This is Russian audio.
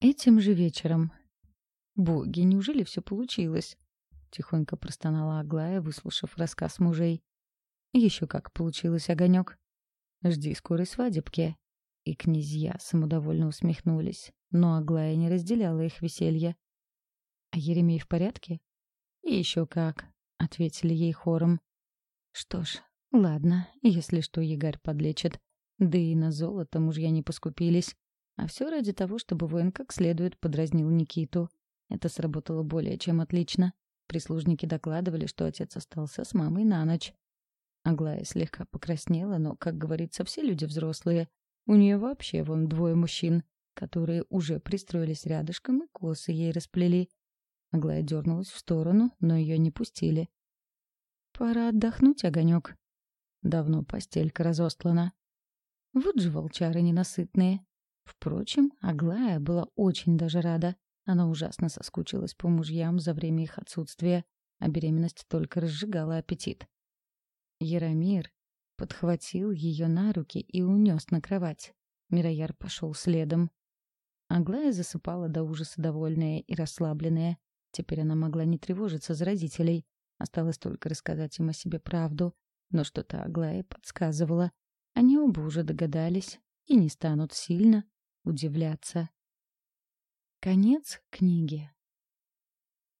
Этим же вечером. Боги, неужели все получилось? Тихонько простонала Аглая, выслушав рассказ мужей. Еще как получилось, огонек. Жди скорой свадебки. И князья самодовольно усмехнулись, но Аглая не разделяла их веселье. «А Еремей в порядке?» еще как», — ответили ей хором. «Что ж, ладно, если что, Егарь подлечит. Да и на золото мужья не поскупились. А все ради того, чтобы воин как следует подразнил Никиту. Это сработало более чем отлично. Прислужники докладывали, что отец остался с мамой на ночь. Аглая слегка покраснела, но, как говорится, все люди взрослые. У нее вообще вон двое мужчин, которые уже пристроились рядышком и косы ей расплели. Аглая дернулась в сторону, но ее не пустили. «Пора отдохнуть, огонек. Давно постелька разостлана. Вот же волчары ненасытные. Впрочем, Аглая была очень даже рада. Она ужасно соскучилась по мужьям за время их отсутствия, а беременность только разжигала аппетит. Яромир подхватил ее на руки и унес на кровать. Мирояр пошел следом. Аглая засыпала до ужаса довольная и расслабленная. Теперь она могла не тревожиться за родителей. Осталось только рассказать им о себе правду. Но что-то Аглая подсказывала. Они оба уже догадались и не станут сильно удивляться. Конец книги.